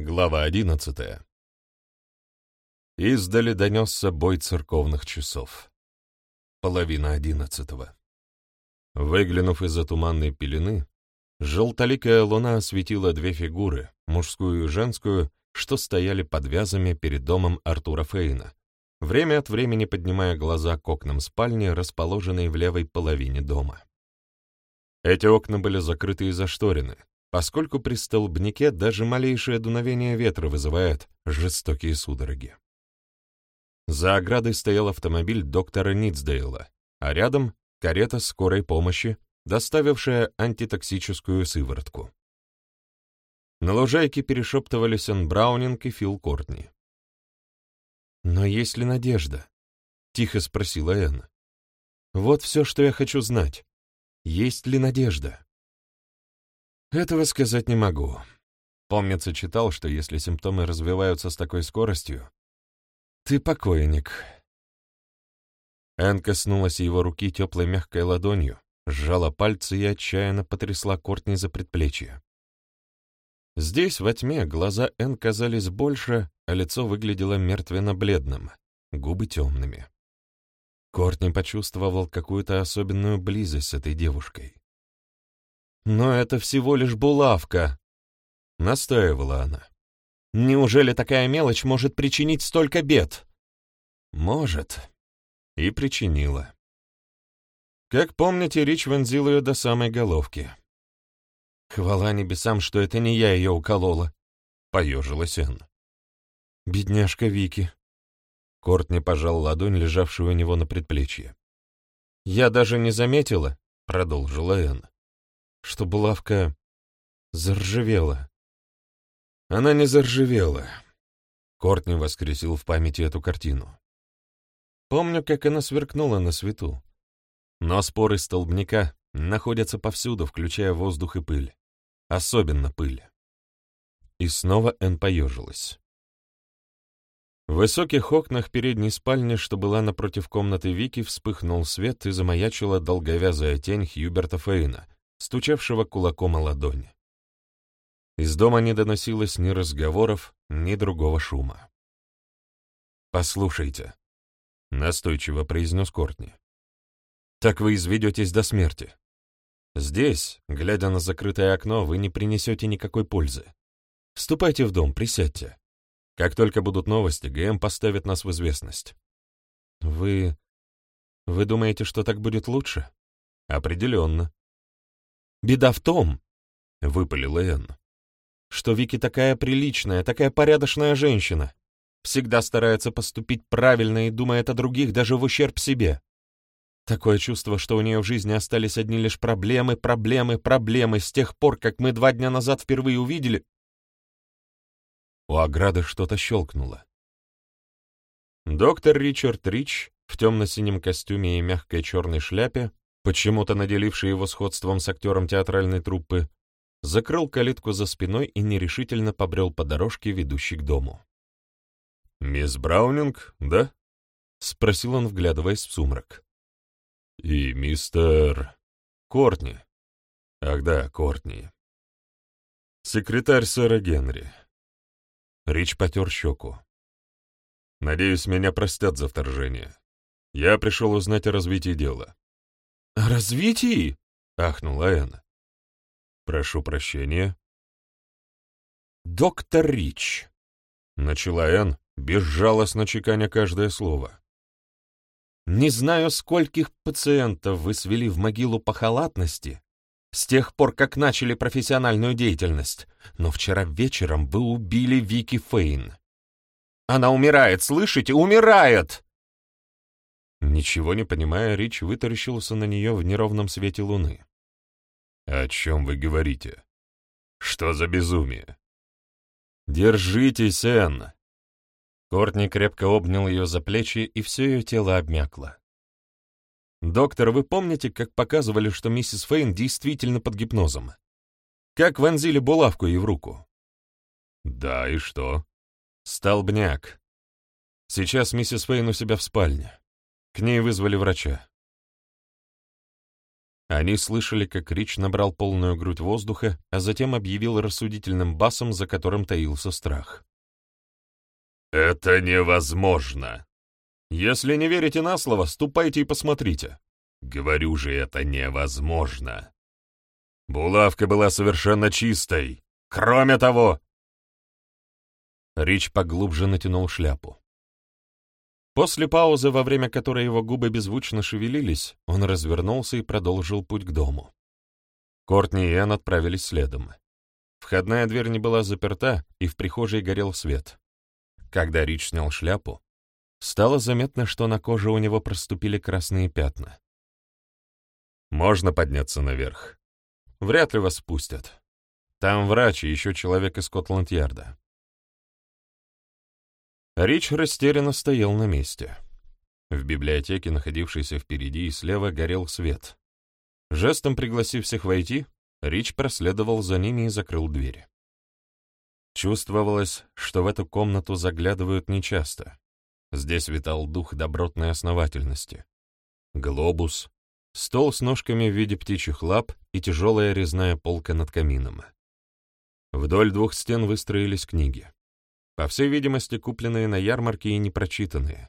Глава одиннадцатая. Издали донесся бой церковных часов. Половина одиннадцатого. Выглянув из-за туманной пелены, желтоликая луна осветила две фигуры, мужскую и женскую, что стояли под вязами перед домом Артура Фейна, время от времени поднимая глаза к окнам спальни, расположенной в левой половине дома. Эти окна были закрыты и зашторены, поскольку при столбнике даже малейшее дуновение ветра вызывает жестокие судороги. За оградой стоял автомобиль доктора Нитсдейла, а рядом — карета скорой помощи, доставившая антитоксическую сыворотку. На лужайке перешептывались Эн Браунинг и Фил Кортни. «Но есть ли надежда?» — тихо спросила Энн. «Вот все, что я хочу знать. Есть ли надежда?» Этого сказать не могу. Помнится, читал, что если симптомы развиваются с такой скоростью, ты покойник. Энн коснулась его руки теплой мягкой ладонью, сжала пальцы и отчаянно потрясла Кортни за предплечье. Здесь, во тьме, глаза Энн казались больше, а лицо выглядело мертвенно-бледным, губы темными. Кортни почувствовал какую-то особенную близость с этой девушкой. «Но это всего лишь булавка», — настаивала она. «Неужели такая мелочь может причинить столько бед?» «Может». И причинила. Как помните, Рич вонзил ее до самой головки. «Хвала небесам, что это не я ее уколола», — поежилась Энн. «Бедняжка Вики». Кортни пожал ладонь, лежавшую у него на предплечье. «Я даже не заметила», — продолжила Энн, что булавка заржавела. Она не заржавела. Кортни воскресил в памяти эту картину. Помню, как она сверкнула на свету. Но споры столбняка находятся повсюду, включая воздух и пыль. Особенно пыль. И снова Эн поежилась. В высоких окнах передней спальни, что была напротив комнаты Вики, вспыхнул свет и замаячила долговязая тень Хьюберта Фейна, стучавшего кулаком о ладони. Из дома не доносилось ни разговоров, ни другого шума. «Послушайте», — настойчиво произнес Кортни, — «так вы изведетесь до смерти. Здесь, глядя на закрытое окно, вы не принесете никакой пользы. Вступайте в дом, присядьте. Как только будут новости, ГМ поставит нас в известность». «Вы... вы думаете, что так будет лучше?» «Определенно. Беда в том, — выпалила Энн, — что Вики такая приличная, такая порядочная женщина. Всегда старается поступить правильно и думает о других даже в ущерб себе. Такое чувство, что у нее в жизни остались одни лишь проблемы, проблемы, проблемы с тех пор, как мы два дня назад впервые увидели... У ограды что-то щелкнуло. Доктор Ричард Рич в темно-синем костюме и мягкой черной шляпе почему-то наделивший его сходством с актером театральной труппы, закрыл калитку за спиной и нерешительно побрел по дорожке, ведущей к дому. «Мисс Браунинг, да?» — спросил он, вглядываясь в сумрак. «И мистер... Кортни. Ах да, Кортни. Секретарь сэра Генри». Рич потер щеку. «Надеюсь, меня простят за вторжение. Я пришел узнать о развитии дела. «О развитии?» — ахнула Энн. «Прошу прощения». «Доктор Рич», — начала Энн, безжалостно чеканя каждое слово. «Не знаю, скольких пациентов вы свели в могилу по халатности с тех пор, как начали профессиональную деятельность, но вчера вечером вы убили Вики Фейн. Она умирает, слышите? Умирает!» Ничего не понимая, Рич вытаращился на нее в неровном свете луны. «О чем вы говорите? Что за безумие?» «Держитесь, Энн!» Кортни крепко обнял ее за плечи, и все ее тело обмякло. «Доктор, вы помните, как показывали, что миссис Фейн действительно под гипнозом? Как вонзили булавку ей в руку?» «Да, и что?» «Столбняк. Сейчас миссис Фейн у себя в спальне. К ней вызвали врача. Они слышали, как Рич набрал полную грудь воздуха, а затем объявил рассудительным басом, за которым таился страх. «Это невозможно! Если не верите на слово, ступайте и посмотрите. Говорю же, это невозможно. Булавка была совершенно чистой. Кроме того...» Рич поглубже натянул шляпу. После паузы, во время которой его губы беззвучно шевелились, он развернулся и продолжил путь к дому. Кортни и Энн отправились следом. Входная дверь не была заперта, и в прихожей горел свет. Когда Рич снял шляпу, стало заметно, что на коже у него проступили красные пятна. «Можно подняться наверх. Вряд ли вас спустят. Там врач и еще человек из Скотланд-Ярда. Рич растерянно стоял на месте. В библиотеке, находившейся впереди и слева, горел свет. Жестом пригласив всех войти, Рич проследовал за ними и закрыл двери. Чувствовалось, что в эту комнату заглядывают нечасто. Здесь витал дух добротной основательности. Глобус, стол с ножками в виде птичьих лап и тяжелая резная полка над камином. Вдоль двух стен выстроились книги. По всей видимости, купленные на ярмарке и непрочитанные.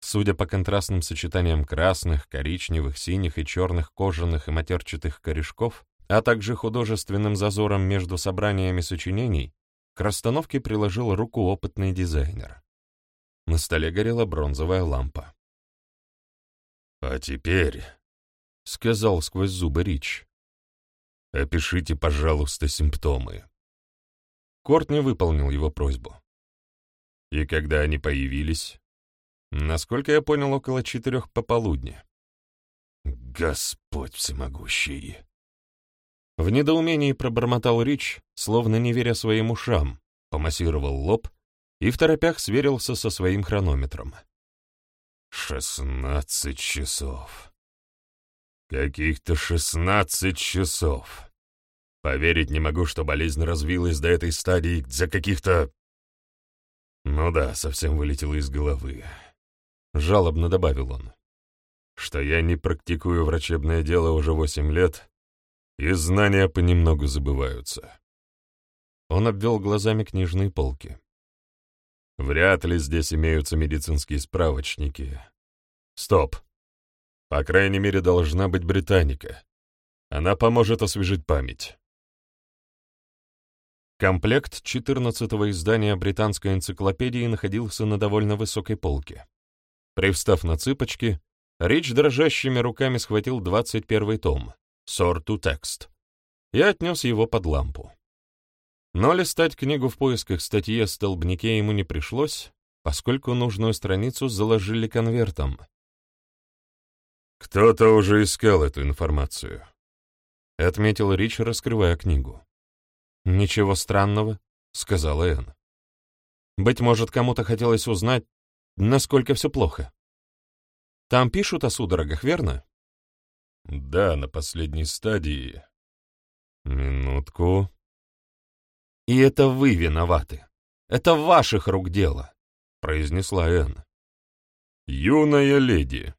Судя по контрастным сочетаниям красных, коричневых, синих и черных кожаных и матерчатых корешков, а также художественным зазором между собраниями сочинений, к расстановке приложил руку опытный дизайнер. На столе горела бронзовая лампа. «А теперь», — сказал сквозь зубы Рич, — «опишите, пожалуйста, симптомы». Корт не выполнил его просьбу. И когда они появились? Насколько я понял, около четырех пополудни. Господь всемогущий! В недоумении пробормотал Рич, словно не веря своим ушам, помассировал лоб и в торопях сверился со своим хронометром. «Шестнадцать часов. Каких-то шестнадцать часов. Поверить не могу, что болезнь развилась до этой стадии за каких-то «Ну да, совсем вылетело из головы», — жалобно добавил он, «что я не практикую врачебное дело уже восемь лет, и знания понемногу забываются». Он обвел глазами книжные полки. «Вряд ли здесь имеются медицинские справочники. Стоп. По крайней мере, должна быть Британика. Она поможет освежить память». Комплект 14-го издания британской энциклопедии находился на довольно высокой полке. Привстав на цыпочки, Рич дрожащими руками схватил 21 том, сорту текст, и отнес его под лампу. Но листать книгу в поисках статьи о столбнике ему не пришлось, поскольку нужную страницу заложили конвертом. «Кто-то уже искал эту информацию», — отметил Рич, раскрывая книгу. «Ничего странного», — сказала Энн. «Быть может, кому-то хотелось узнать, насколько все плохо. Там пишут о судорогах, верно?» «Да, на последней стадии. Минутку». «И это вы виноваты. Это ваших рук дело», — произнесла Энн. «Юная леди».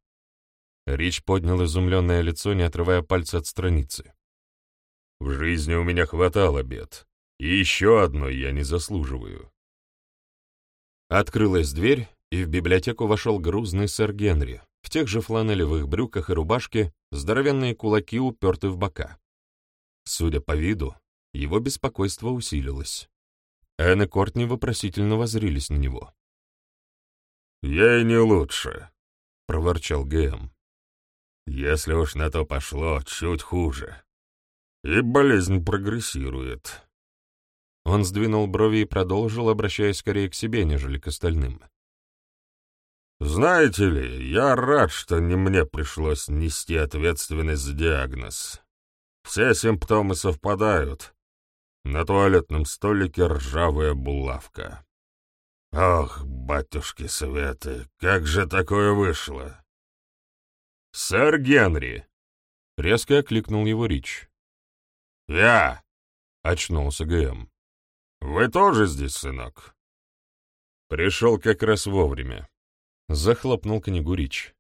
Рич поднял изумленное лицо, не отрывая пальца от страницы. В жизни у меня хватало бед, и еще одной я не заслуживаю. Открылась дверь, и в библиотеку вошел грузный сэр Генри, в тех же фланелевых брюках и рубашке, здоровенные кулаки уперты в бока. Судя по виду, его беспокойство усилилось. Энн и Кортни вопросительно возрились на него. «Я и не лучше», — проворчал ГМ. «Если уж на то пошло, чуть хуже. И болезнь прогрессирует. Он сдвинул брови и продолжил, обращаясь скорее к себе, нежели к остальным. «Знаете ли, я рад, что не мне пришлось нести ответственность за диагноз. Все симптомы совпадают. На туалетном столике ржавая булавка. Ох, батюшки Светы, как же такое вышло?» «Сэр Генри!» — резко окликнул его Рич. «Я!» — очнулся ГМ. «Вы тоже здесь, сынок?» Пришел как раз вовремя. Захлопнул книгу Рич.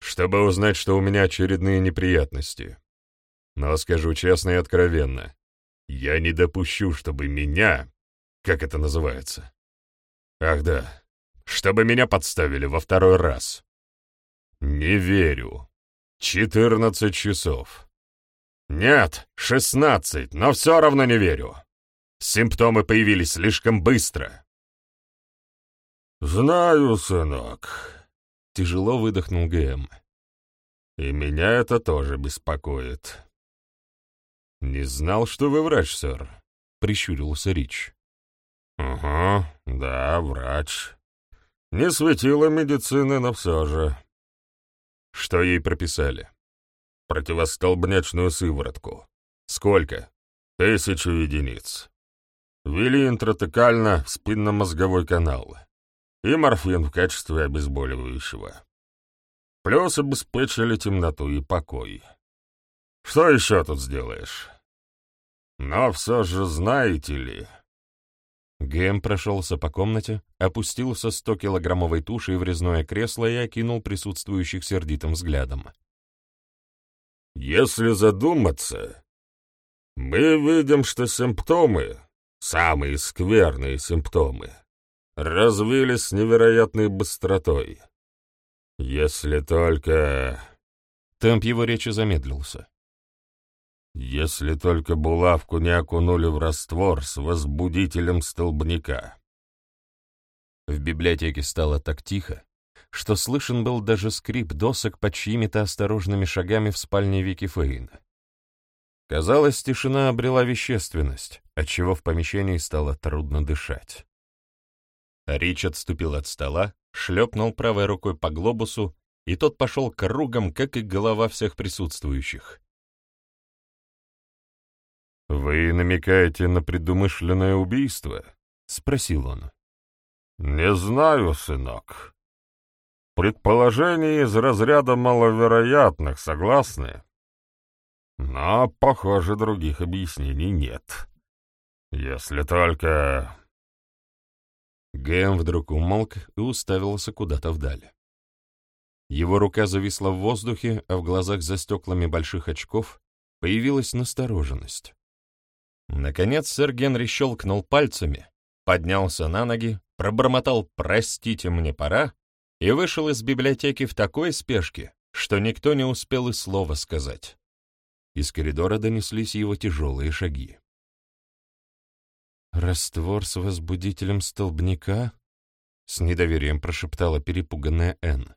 «Чтобы узнать, что у меня очередные неприятности. Но скажу честно и откровенно, я не допущу, чтобы меня... Как это называется? Ах да, чтобы меня подставили во второй раз. Не верю. Четырнадцать часов. Нет, шестнадцать, но все равно не верю. Симптомы появились слишком быстро. «Знаю, сынок», — тяжело выдохнул ГМ. «И меня это тоже беспокоит». «Не знал, что вы врач, сэр», — прищурился Рич. «Угу, да, врач. Не светила медицины, но все же». «Что ей прописали?» «Противостолбнячную сыворотку. Сколько?» «Тысячу единиц. Ввели интратекально в спинномозговой канал и морфин в качестве обезболивающего. Плюс обеспечили темноту и покой. Что еще тут сделаешь? Но все же знаете ли... Гэм прошелся по комнате, опустился с 100-килограммовой тушей в резное кресло и окинул присутствующих сердитым взглядом. «Если задуматься, мы видим, что симптомы, самые скверные симптомы, развились с невероятной быстротой. Если только...» Темп его речи замедлился. Если только булавку не окунули в раствор с возбудителем столбняка. В библиотеке стало так тихо, что слышен был даже скрип досок под чьими-то осторожными шагами в спальне Вики Фейна. Казалось, тишина обрела вещественность, отчего в помещении стало трудно дышать. Рич отступил от стола, шлепнул правой рукой по глобусу, и тот пошел кругом, как и голова всех присутствующих. «Вы намекаете на предумышленное убийство?» — спросил он. «Не знаю, сынок. Предположение из разряда маловероятных, согласны? Но, похоже, других объяснений нет. Если только...» Гэм вдруг умолк и уставился куда-то вдаль. Его рука зависла в воздухе, а в глазах за стеклами больших очков появилась настороженность. Наконец сэр Генри щелкнул пальцами, поднялся на ноги, пробормотал «простите, мне пора» и вышел из библиотеки в такой спешке, что никто не успел и слова сказать. Из коридора донеслись его тяжелые шаги. «Раствор с возбудителем столбняка?» — с недоверием прошептала перепуганная Энн.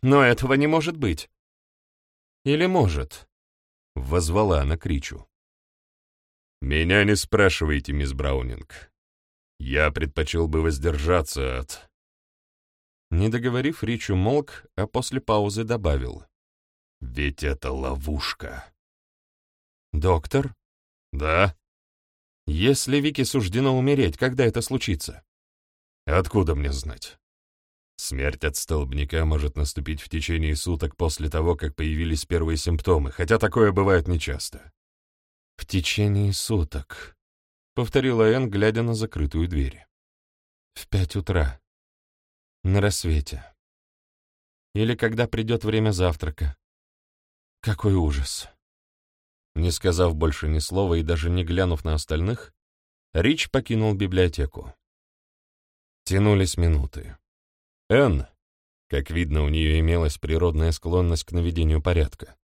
«Но этого не может быть!» «Или может?» — возвала она кричу. «Меня не спрашивайте, мисс Браунинг. Я предпочел бы воздержаться от...» Не договорив, Рич умолк, а после паузы добавил. «Ведь это ловушка». «Доктор?» «Да?» «Если Вике суждено умереть, когда это случится?» «Откуда мне знать?» Смерть от столбняка может наступить в течение суток после того, как появились первые симптомы, хотя такое бывает нечасто. «В течение суток», — повторила Энн, глядя на закрытую дверь. «В пять утра. На рассвете. Или когда придет время завтрака. Какой ужас!» Не сказав больше ни слова и даже не глянув на остальных, Рич покинул библиотеку. Тянулись минуты. Энн, как видно, у нее имелась природная склонность к наведению порядка,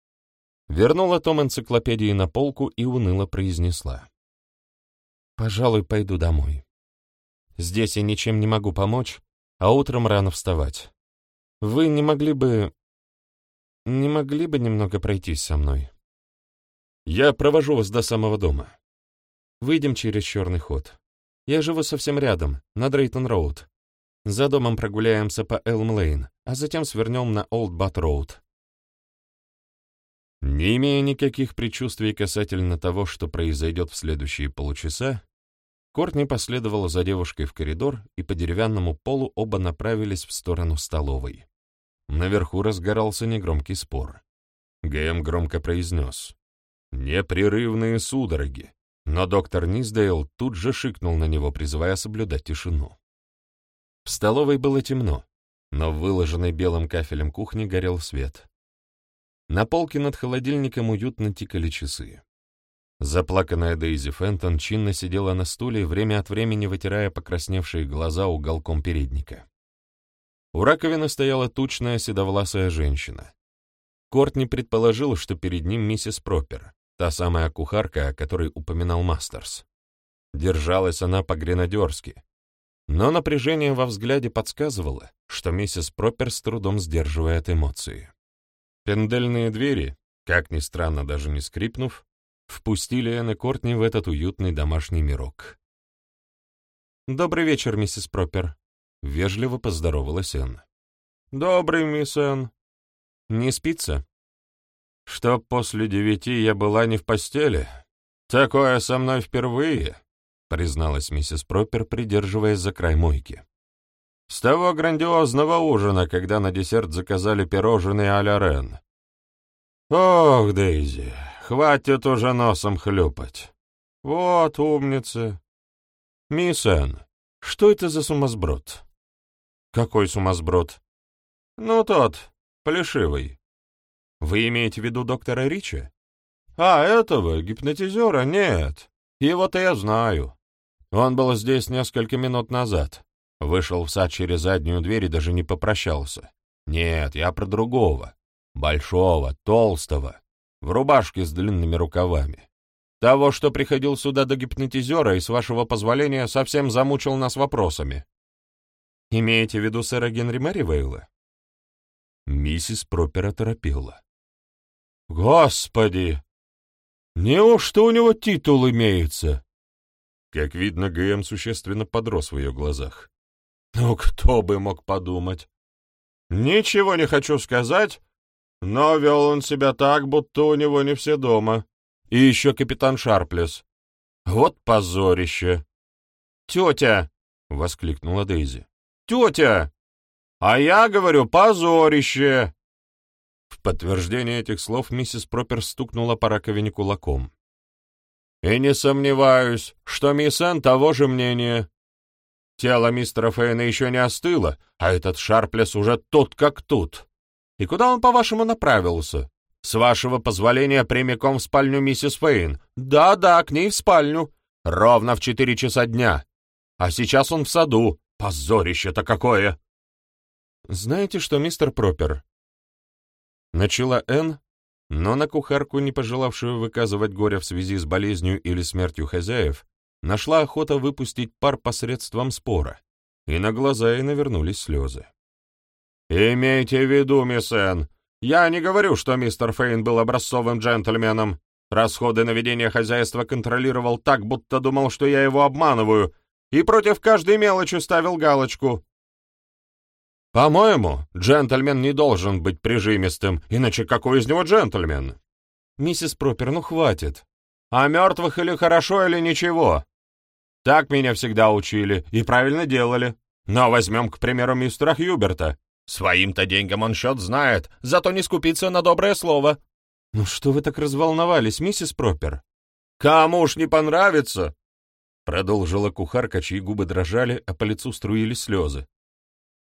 Вернула том энциклопедии на полку и уныло произнесла. «Пожалуй, пойду домой. Здесь я ничем не могу помочь, а утром рано вставать. Вы не могли бы... не могли бы немного пройтись со мной? Я провожу вас до самого дома. Выйдем через черный ход. Я живу совсем рядом, на Дрейтон-Роуд. За домом прогуляемся по Элм-Лейн, а затем свернем на Олд-Бат-Роуд. Не имея никаких предчувствий касательно того, что произойдет в следующие полчаса, Кортни последовала за девушкой в коридор, и по деревянному полу оба направились в сторону столовой. Наверху разгорался негромкий спор. ГМ громко произнес «Непрерывные судороги», но доктор Низдейл тут же шикнул на него, призывая соблюдать тишину. В столовой было темно, но в выложенной белым кафелем кухне горел свет. На полке над холодильником уютно тикали часы. Заплаканная Дейзи Фентон чинно сидела на стуле, время от времени вытирая покрасневшие глаза уголком передника. У раковины стояла тучная седовласая женщина. Кортни предположил, что перед ним миссис Пропер, та самая кухарка, о которой упоминал Мастерс. Держалась она по-гренадерски, но напряжение во взгляде подсказывало, что миссис Пропер с трудом сдерживает эмоции. Пендельные двери, как ни странно, даже не скрипнув, впустили Энн и Кортни в этот уютный домашний мирок. «Добрый вечер, миссис Пропер», — вежливо поздоровалась Энн. «Добрый, мисс Энн. Не спится?» «Чтоб после девяти я была не в постели? Такое со мной впервые», — призналась миссис Пропер, придерживаясь за край мойки. С того грандиозного ужина, когда на десерт заказали пирожные а-ля Рен. Ох, Дейзи, хватит уже носом хлюпать. Вот умница. Мисс Энн, что это за сумасброд? Какой сумасброд? Ну, тот, плешивый. Вы имеете в виду доктора Рича? А, этого, гипнотизера, нет. Его-то я знаю. Он был здесь несколько минут назад. Вышел в сад через заднюю дверь и даже не попрощался. Нет, я про другого. Большого, толстого, в рубашке с длинными рукавами. Того, что приходил сюда до гипнотизера и, с вашего позволения, совсем замучил нас вопросами. Имеете в виду сэра Генри Мэривейла? Миссис Пропер оторопела. «Господи! Неужто у него титул имеется?» Как видно, ГМ существенно подрос в ее глазах. Ну, кто бы мог подумать? Ничего не хочу сказать, но вел он себя так, будто у него не все дома. И еще капитан Шарплес. Вот позорище. «Тетя!» — воскликнула Дейзи. «Тетя! А я говорю, позорище!» В подтверждение этих слов миссис Пропер стукнула по раковине кулаком. «И не сомневаюсь, что мисс Энн того же мнения. Тело мистера Фейна еще не остыло, а этот Шарплес уже тут как тут. И куда он, по-вашему, направился? С вашего позволения, прямиком в спальню миссис Фейн. Да-да, к ней в спальню. Ровно в четыре часа дня. А сейчас он в саду. Позорище-то какое!» «Знаете что, мистер Пропер?» Начала Энн, но на кухарку, не пожелавшую выказывать горе в связи с болезнью или смертью хозяев, нашла охота выпустить пар посредством спора, и на глаза ей навернулись слезы. «Имейте в виду, мисс Энн, я не говорю, что мистер Фейн был образцовым джентльменом. Расходы на ведение хозяйства контролировал так, будто думал, что я его обманываю, и против каждой мелочи ставил галочку. По-моему, джентльмен не должен быть прижимистым, иначе какой из него джентльмен? Миссис Пропер, ну хватит. А мертвых или хорошо, или ничего. Так меня всегда учили и правильно делали. Но возьмем, к примеру, мистера Хьюберта. Своим-то деньгам он счет знает, зато не скупится на доброе слово. Ну что вы так разволновались, миссис Пропер? Кому уж не понравится, Продолжила кухарка, чьи губы дрожали, а по лицу струились слезы.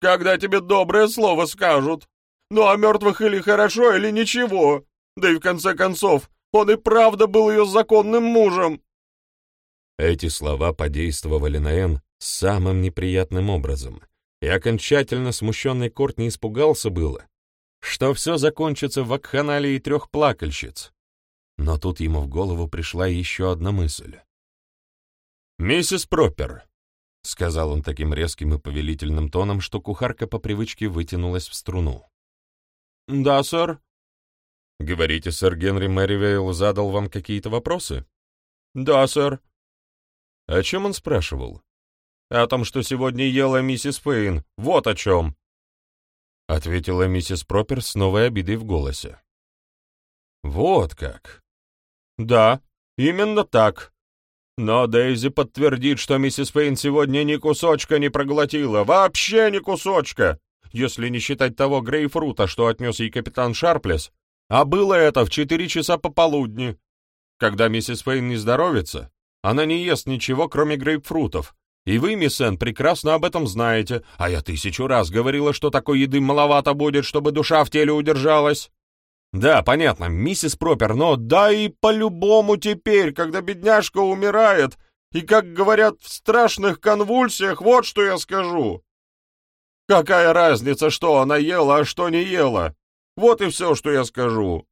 «Когда тебе доброе слово скажут? Ну, а мертвых или хорошо, или ничего. Да и в конце концов, он и правда был ее законным мужем. Эти слова подействовали на Энн самым неприятным образом, и окончательно смущенный Корт не испугался было, что все закончится в вакханалии трех плакальщиц. Но тут ему в голову пришла еще одна мысль. «Миссис Пропер», — сказал он таким резким и повелительным тоном, что кухарка по привычке вытянулась в струну. «Да, сэр». «Говорите, сэр Генри Мэривейл задал вам какие-то вопросы?» «Да, сэр», о чем он спрашивал? О том, что сегодня ела миссис Фейн. Вот о чем. Ответила миссис Пропер с новой обидой в голосе. Вот как. Да, именно так. Но Дейзи подтвердит, что миссис Фейн сегодня ни кусочка не проглотила. Вообще ни кусочка. Если не считать того грейпфрута, что отнес ей капитан Шарплес. А было это в четыре часа пополудни. Когда миссис Фейн не здоровится, она не ест ничего, кроме грейпфрутов. И вы, мисс Энн, прекрасно об этом знаете, а я тысячу раз говорила, что такой еды маловато будет, чтобы душа в теле удержалась. Да, понятно, миссис Пропер, но да и по-любому теперь, когда бедняжка умирает, и, как говорят, в страшных конвульсиях, вот что я скажу. Какая разница, что она ела, а что не ела? Вот и все, что я скажу.